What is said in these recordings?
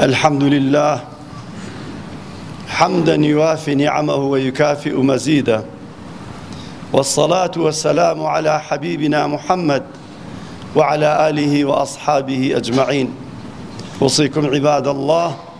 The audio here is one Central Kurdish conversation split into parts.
الحمد لله حمدا يوافي نعمه ويكافئ مزيده والصلاة والسلام على حبيبنا محمد وعلى آله وأصحابه أجمعين أوصيكم عباد الله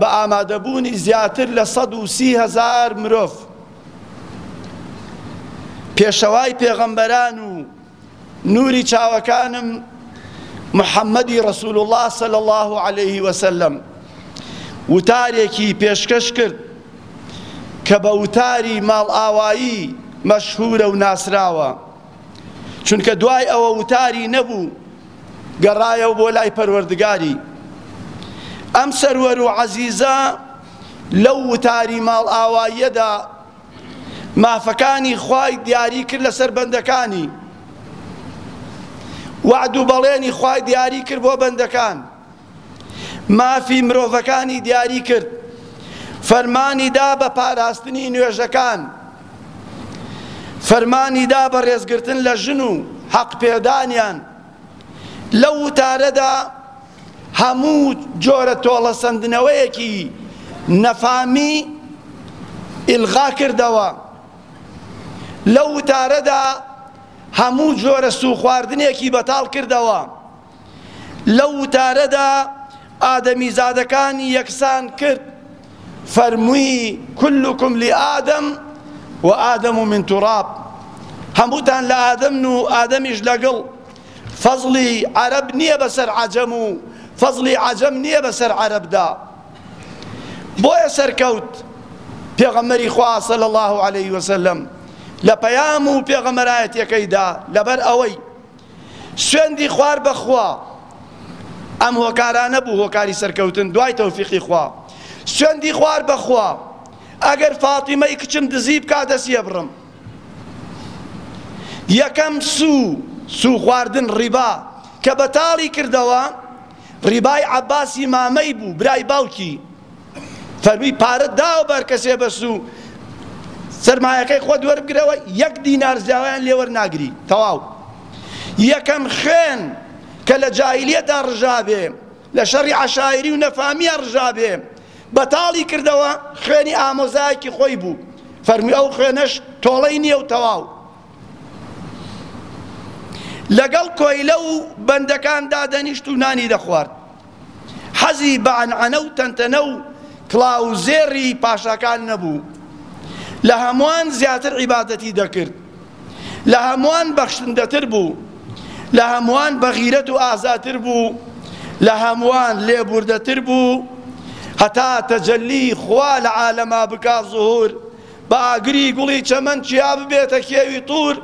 بە ئامادەبوونی زیاتر لە سەد و سی هەزار مرۆڤ پێشەوای پێغەمبەران و نوری چاوەکانم محەممەدی ڕسول الله سەل الله عليه وسلم وتارێکی پێشکەش کرد کە بە وتاری ماڵئاوایی مەشهورە و ناسراوە چونکە دوای ئەوە وتاری نەبوو گەڕایەوە بۆ لای پەروەردگاری ئەم سەروەر و عەزیزە لەو وتاری ماڵ ئاواییەدا مافەکانی خوای دیاری کرد لەسەر بەندەکانی وعد و بەڵێنی خوای دیاری کرد بۆ بەندەکان مافی مرۆڤەکانی دیاری کرد، فەرمانی دا بە پاراستنی نوێژەکان، فەرمانی دا بە ڕێزگرتن لە ژن و حەقپێدانیان. لەو وتارەدا هەموو جۆرە تۆڵەسەندنەوەیەکی نەفامی ئیلغا کردەوە، لەو وتارەدا هەموو جۆرە سووخواردنێکی بەتاڵ کردەوە. لەو وتارەدا ئادەمیزادەکانی یەکسان کرد، فەرمووی، کلکم لآدم و آدم من تراب، هەمووتان لە ئادەمن و ئادەمیش لە گڵ، فەزڵی عەرەب نییە بەسەر عەجەم و فەزڵی عەجەم نییە بەسەر عەرەبدا. بۆیە سەرکەوت پێغەمبەری خوا صلی اللە علیە وسلم لە پەیام و پێغەمبەرایەتیەکەیدا لەبەر ئەوەی، سوێندی خوار بەخوا ئەم هۆکارانە بوو هۆکاری سەرکەوتن دوای تەوفیقی خوا سوێندی خوار بەخوا ئەگەر فاتیمەی کچم دزی بکا دەسیە بڕم یەکەم سوو سوو خواردن ڕیبا کە بەتاڵی کردەوە ڕیبای عەباسی مامەی بوو برای باوکی فەرمووی پارەت داوە بە هەرکەسێ بەس و سەرمایەکەی خۆت وەربگرەوە یەک دینار زیاوایان لێ وەرناگری تەواو یەکەم خوێن کە لە جاهلیەتدا ڕژابێ لە شەڕی عەشایری و نەفامیان ڕژابێ بەتاڵی کردەوە خوێنی ئامۆزایەکی خۆی بوو فەرمی ئەو خوێنەش تۆڵەی نییە و تەواو لەگەڵ کۆیلە و بەندەکان دادەنیشت و نانی دەخوارد حەزی بە عەنعەنە و تەنتەنە و کڵاوزێڕی پاشاکان نەبوو، لە هەمووان زیاتر عیبادەتی دەکرد، لە هەمووان بەخشندەتر بوو، لە هەمووان بەغیرەت و ئازاتر بوو، لە هەمووان لێبوردەتر بوو، هەتا تەجەلی خوا لە عالەما بکا زوهور با ئاگری گوڵی چەمەن چیا ببێتە کێوی طور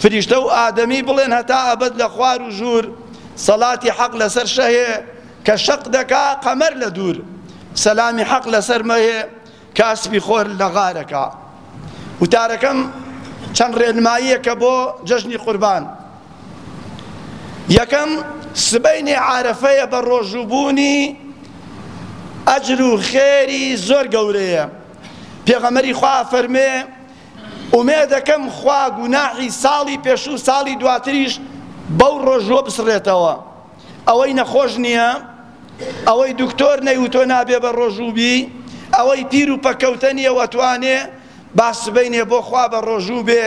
فریشتە و ئادەمی بڵێن هەتا ئەبەد لە خوار و ژوور سەلاتی حەق لەسەر شەهێ کە شەق دەکا قەمەر لە دوور سەلامی حەق لەسەر مەهێ کە ئەسپی خۆر لە غارەکا وتارەکەم چەند ڕێنماییەکە بۆ جەژنی قوربان یەکەم سبەینێ عارەفەیە بە ڕۆژووبوونی ئەجر و خێری زۆر گەورەیە پێغەمبەری خوا ئەفەرموێ، ئومێدەکەم خوا گوناحی ساڵی پێشوو و ساڵی دواتریش بەو ڕۆژووە بسڕێتەوە. ئەوەی نەخۆش نییە، ئەوەی دکتۆر نەیوتوە نابێ بە ڕۆژوو بی، ئەوەی پیر و پەککەوتە نییە و ئەتوانێ، با سبەینێ بۆ خوا بە ڕۆژوو بێ،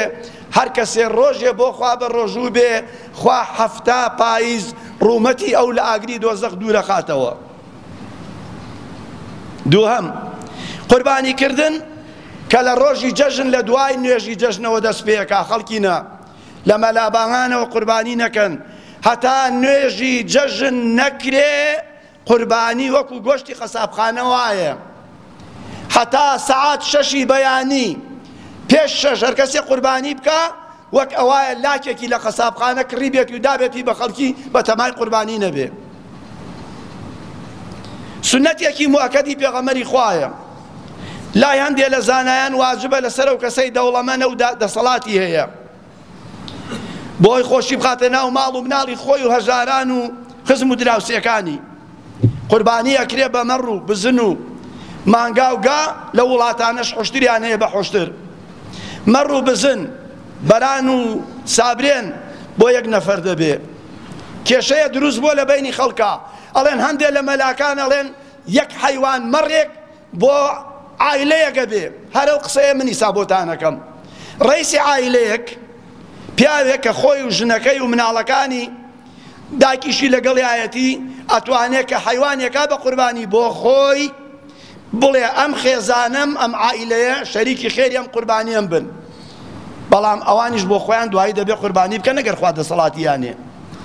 هەر کەسێ ڕۆژێ بۆ خوا بە ڕۆژوو بێ، خوا حەفتا پایز ڕوومەتی ئەو لە ئاگری دۆزەخ دوورەخاتەوە. دووهەم، قوربانیکردن کە لە ڕۆژی جەژن لە دوای نوێژی جەژنەوە دەست پێکا، خەڵکی نا لە مەلابانگانەوە قوربانی نەکەن هەتا نوێژی جەژن نەکرێ، قوربانی وەکو گۆشتی قەسابخانە وایە هەتا سەعات شەشی بەیانی پێش شەش هەرکەسێ قوربانی بکا، وەک ئەوایە لاکێکی لە قەسابخانە کڕیبێت و دابێتی بە خەڵکی بە تەمای قوربانی نەبێ سونەتێکی موئەکەدی پێغەمبەری خوایە لای هەندێ لە زانایان واجبە لەسەر ئەو کەسەی دەوڵەمەنە و دەسەڵاتی هەیە بۆی خۆشی بخاتە ناو ماڵ و مناڵی خۆی و هەژاران و خزم و دراوسێکانی قوربانی ئەکرێ بە مەڕ و بزن و مانگا و گا لەو وڵاتانەش حوشتریان هەیە بە حوشتر مەڕ و بزن بەران و سابرێن بۆ یەک نەفەر دەبێ کێشەیە دروست بووە لە بینی خەڵکە ئەڵێن هەندێک لە مەلاکان ئەڵێن یەک حەیوان مەڕێک بۆ عیلەیەگە بێ هەرو قسەیە منی سابۆتانەکەم ڕیسی عیلەیەک پیاوێک کە خۆی و ژنەکەی و مناڵەکانی داکیشی لەگەڵیایەتی ئەتوانێ کە حەیوانێکا بە قوربانی بۆ خۆی بڵێ ئەم خێزانەم ئەم عائیلەیە شەریکی خێری ئەم قوربانیەم بن بەڵام ئەوانیش بۆ خۆیان دوایی دەبێ قوربانی بکە نەگەر خوا دەسەڵاتیانێ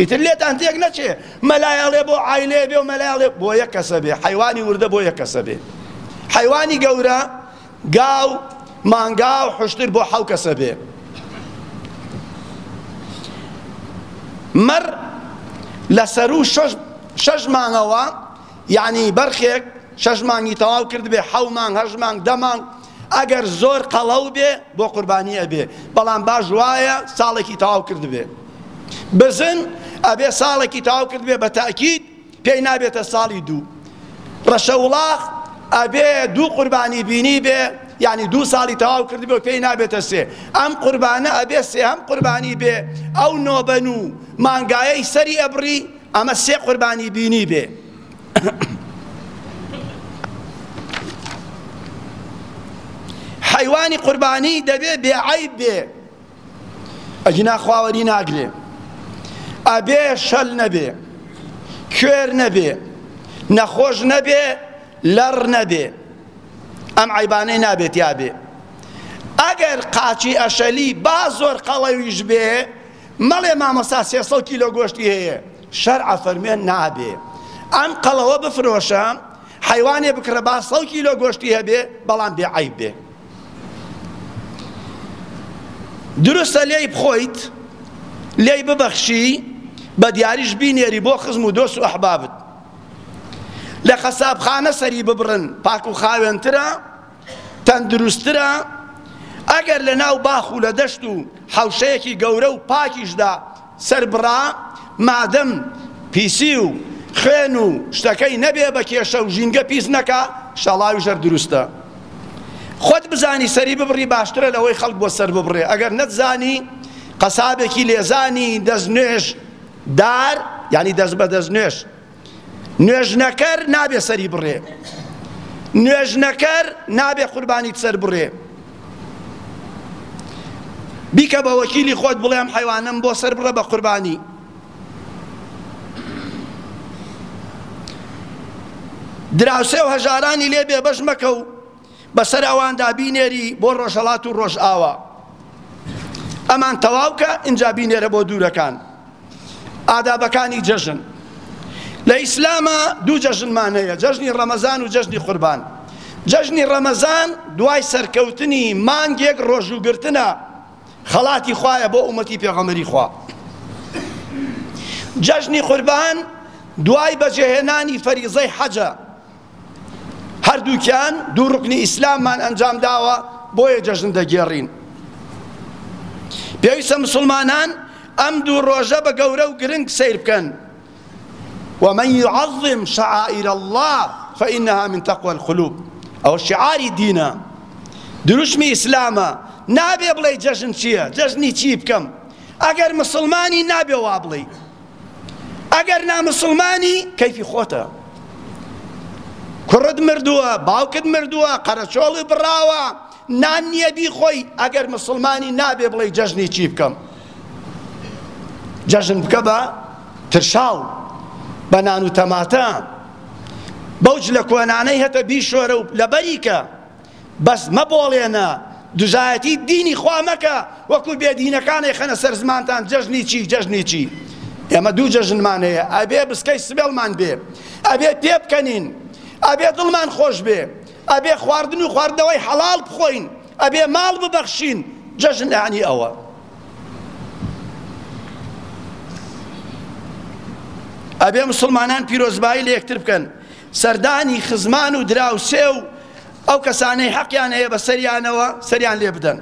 ئیتر لێتان تێک نەچێ مەلایەڵێ بۆ عیلەیە بێ و مەلایەڵێ بۆ یەک کەسە بێ حیوانی وردە بۆ یەک کەسە بێ حیوانی گەورە گاو مانگاو حشتر بۆ حەو کەسە بێ مەر لە سەرو شەش شەش مانگەوە یعنی بەرخێک شەش مانگی تەواو کرد بێ حەو مانگ هەش مانگ دە مانگ ئەگەر زۆر قەڵەو بێ بۆ قوربانی ئەبێ بەڵام باش وایە ساڵێکی تەواو کرد بێ بزن ئەبێ ساڵێکی تەواو کرد بێ بە تاکید پێی نابێتە ساڵی دوو. ڕەشەوڵاخ ئەبێ دوو قوربانی بینیبێ یعنی دوو ساڵی تەواو کردبێ و پێی نابێتە سێ ئەم قوربانە ئەبێ سێهەم قوربانی بێ ئەو نۆبەن و مانگایەی سەری ئەبڕی ئەمە سێ قوربانی بینی بێ حیوانی قوربانی دەبێ بێعیب بێ ئەگینا خوا وەری ناگرێ ئەبێ شەل نەبێ کوێر نەبێ نەخۆش نەبێ لەڕ نەبێ ئەم عیبانەی نابێت یابێ ئەگەر قاچی ئەشەلی با زۆر قەڵەویش بێ مەڵێ مامۆستا سێ سەد کیلۆ گۆشتی هەیە شەرعە فەرمێن نابێ ئەم قەڵەوە بفرۆشە حیوانێ بکڕە با سەد کیلۆ گۆشتی هەبێ بەڵام بێ عیب بێ دروستە لێی بخۆیت لێی ببەخشی بە دیاریش بینێری بۆ خزم و دۆست و ئەحبابت لە قەسابخانە سەری ببڕن پاک و خاوێنترە تەندروستترە ئەگەر لە ناو باخ و لە دەشت و حەوشەیەکی گەورە و پاکیشدا سەربڕا مادەم پیسی و خوێن و شتەکەی نەبێ بە کێشە و ژینگە پیس نەکا شەڵاوی ژەر دروستە خۆت بزانی سەری ببڕی باشترە لەوەی خەڵک بۆ سەر ببڕێ ئەگەر نەتزانی قەسابێکی لێزانی دەست نوێش دار یعنی دەست بە دەست نوێش نوێژنەکەر نابێ سەری بڕێ نوێژنەکەر نابێ قوربانیت سەر بڕێ بیکە بە وەکیلی خۆت بڵێم حیوانم بۆ سەر بڕە بە قوربانی دراوسێ و هەژارانی لێ بێبەش مەکە و بەسەر ئەواندا بینێری بۆ ڕۆژهەڵات و ڕۆژئاوا ئەمان تەواوکە ئینجا بینێرە بۆ دوورەکان ئادابەکانی جەژن لە ئیسلامە دوو جەژنمان هەیە جەژنی ڕەمەزان و جەژنی قوربان جەژنی ڕەمەزان دوای سەرکەوتنی مانگێک ڕۆژوگرتنە خەڵاتی خوایە بۆ ئومەتی پێغەمەری خوا جەژنی قوربان دوای بەجێهێنانی فەریزەی حەجە هەردووکیان دوو ڕوکنی ئیسلاممان ئەنجام داوە بۆیە جەژن دەگێڕین پێویستە مسلمانان ئەم دوو ڕۆژە بە گەورە و گرنگ سیر بکەن ومن يعظم شعائر الله فإنها من تقوى القلوب ئەو شعاری دینە دروشمی ئیسلامە نابێ بڵێ جەژن چییە جەژنی چی بکەم ئەگەر مسلمانی نابێ وا بڵێ ئەگەر نامسوڵمانی کەیفی خۆتە کوڕت مردووە باوکت مردووە قەرەچۆڵی بڕاوە نان نییە بیخۆی ئەگەر مسلمانی نابێ بڵێ جەژنی چی بکەم جەژن بکە بە ترشاو بە نان و تەماتە بەوج لە کۆنانەی هەتە بیشۆرە و لەبەریکە بەس مەبۆڵێنە دژایەتی دینی خوا مەکە وەکو بێ دینەکان ئەیخەنە سەر زمانتان جەژنی چی جەژنی چی ئێمە دوو جەژنمان هەیە ئەبێ بسکەی سبێڵمان بێ ئەبێ پێ بکەنین ئەبێ دڵمان خۆش بێ ئەبێ خواردن و خواردنەوەی حەڵاڵ بخۆین ئەبێ ماڵ ببەخشین جەژن یعنی ئەوە ئەبێ مسلمانان پیرۆزبایی لە یەکتر بکەن سەردانی خزمان و دراوسێ و ئەو کەسانەی حەقیان هەیە بەسەریانەوە سەریان لێ بدەن.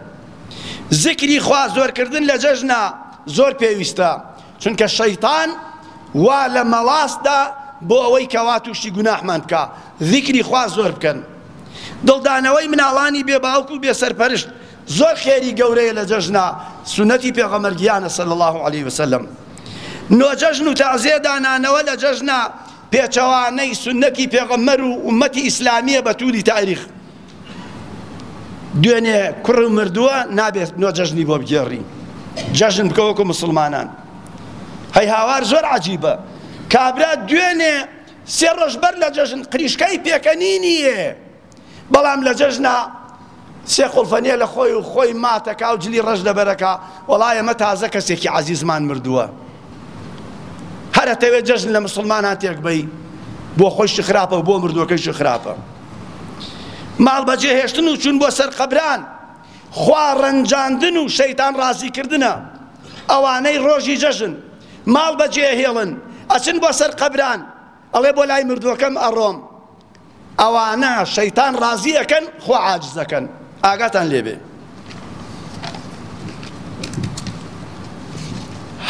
زیکری خوا زۆرکردن لە جەژنە زۆر پێویستە، چونکە شەیتان وا لە مەڵاس دا بۆ ئەوەی کەوا تووشی گوناحمان بکا. زیکری خوا زۆر بکەن. دڵدانەوەی مناڵانی بێ باوک و بێ سەرپەرشت زۆر خێری گەورەیە لە جەژنە، سوننەتی پێغەمبەر گیانە صلی اللە علیە وسلم. نۆجەژن و تەعزیە دانانەوە لە جەژنە پێچەوانەی سوننەتی پێغەمبەر و ئوممەتی ئیسلامیە بە تولی تاریخ دوێنێ کوڕ مردووە نابێت نۆ جەژنی بۆ بگێڕی جەژن بکە وەکو مسلمانان هەی هاوار زۆر عجیبە کابرا دوێنێ سێ ڕۆژ بەر لە جەژن قریشکای پێکەنینیە بەڵام لە جەژنە سێ قوڵفە نیە لە خۆی و خۆی ماتەکا و جلی ڕەش لەبەرەکە وەڵا ئێمە تازە کەسێکی عەزیزمان مردووە هەر ئەتەوێت جەژن لە مسلمانان تێک بەی بۆ خۆشی خراپە و بۆ مردووەکەیشی خراپە ماڵ بەجێ هێشتن و چون بۆ سەر قەبران خوا ڕەنجاندن و شەیتان ڕازیکردنە ئەوانەی ڕۆژی جەژن ماڵ بەجێ هێڵن ئەچن بۆ سەر قەبران ئەڵێ بۆ لای مردووەکەم ئەڕۆم ئەوانە شەیتان ڕازی ئەکەن خۆ عاجز ئەکەن ئاگاتان لێبێ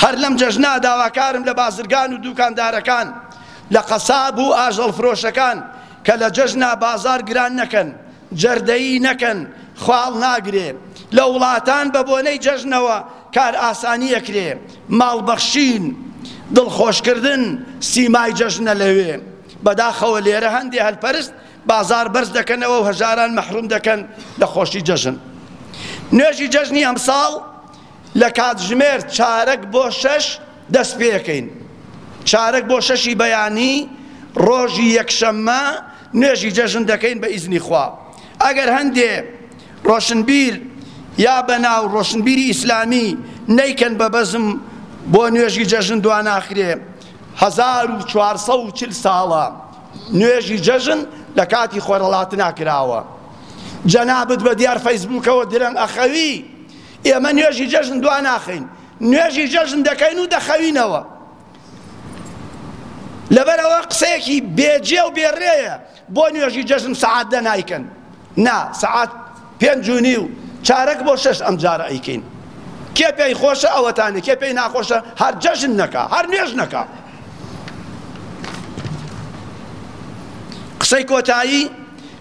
هەر لەم جەژنا داواکارم لە بازرگان و دوکاندارەکان لە قەساب و ئاژەڵ فرۆشەکان کە لە جەژنا بازار گران نەکەن جەردەیی نەکەن خواڵ ناگرێ لە وڵاتان بە بۆنەی جەژنەوە کار ئاسانیە کرێ ماڵبەخشین دڵخۆشکردن سیمای جەژنە لەوێ بەداخەوە لێرە هەندێ هەلپەرست بازار بەرز دەکەنەوە و هەژاران مەحروم دەکەن لە خۆشی جەژن. نوێژی جەژنی ئەمساڵ لە کاتژمێر چارەک بۆ شەش دەست پێکەین. چارەک بۆ شەشی بەیانی ڕۆژی یەکشەممە نوێژی جەژن دەکەین بە ئیزنی خوا. ئەگەر هەندێ ڕۆشنبیر یا بەناو ڕۆشنبیری ئیسلامی نەیکەن بە بەزم بۆ نوێژی جەژن دواناخرێ. هەزار و چوار سەد و چل ساڵە نوێژی جەژن لە کاتی خۆرەڵاتنا کراوە جەنابت بە دیار فەیسبووکەوە درەنگ ئەخەوی ئێمە نوێژی جەژن دوا ناخەین نوێژی جەژن دەکەین و دەخەوینەوە لەبەرەوە قسەیەکی بێجێ و بێڕێیە بۆ نوێژی جەژن سەعات دە نایکەن نا سەعات پێنج و نیو چارەک بۆ شەش ئەمجارە ئەیکەین کێ پێی خۆشە ئەوەتانە کێ پێی ناخۆشە هەر جەژن نەکە هەر نوێژ نەکە قسەی کۆتایی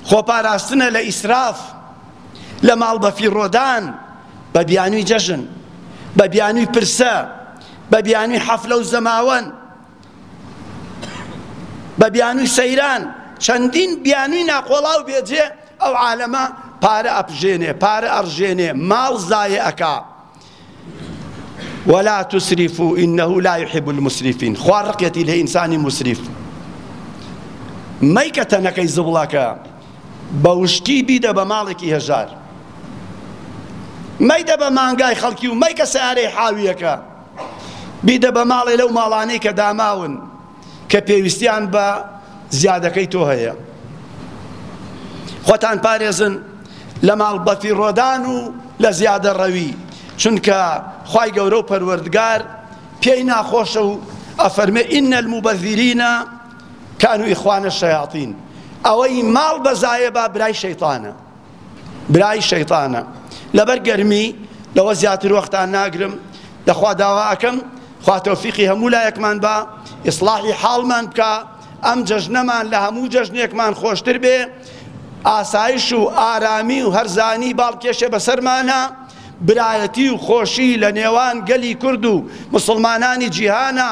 خۆپاراستنە لە ئیسراف لە ماڵ بەفیڕۆدان بە بیانوی جەژن بە بیانوی پرسە بە بیانوی حەفلە و زەماوەن بە بیانوی سەیران چەندین بیانوی ناقۆڵاو بێجێ ئەو عالەمە پارە ئەپژێنێ پارە ئەڕژێنێ ماڵ زایە ئەکا ولا تسرفوا انه لا يحب المسرفين خوار رقيتي لانسان مسرف مەیکە تەنەکەی زبڵەکە بە وشکی بیدە بە ماڵێکی هەژار مەیدە بە مانگای خەڵکی و مەیکە سارەی حاویەکە بیدە بە ماڵێ لەو ماڵانەی کە داماون کە پێویستیان بە زیادەکەی تۆ هەیە خۆتان پارێزن لە ماڵ بەفیڕۆدان و لە زیادە ڕەوی چونکە خی گەورە و پەروەردگار پێی ناخۆشە و ئەفەرمێ ئینە المبەذیرینە کان و ئیخوانە شەیاطین ئەوەی ماڵ بەزایە با برای شەیطانە برای شەیتانە لەبەر گەرمی لەوە زیاتر وەختان ناگرم لەخوا داوا ئەکەم خوا تەوفیقی هەموو لایەکمان بە ئیسلاحی حاڵمان بکە ئەم جەژنەمان لە هەموو جەژنێکمان خۆشتر بێ ئاسایش و ئارامی و هەرزانی باڵکێشێ بەسەرمانە برایەتی و خۆشی لە نێوان گەلی کورد و مسلمانانی جیهانە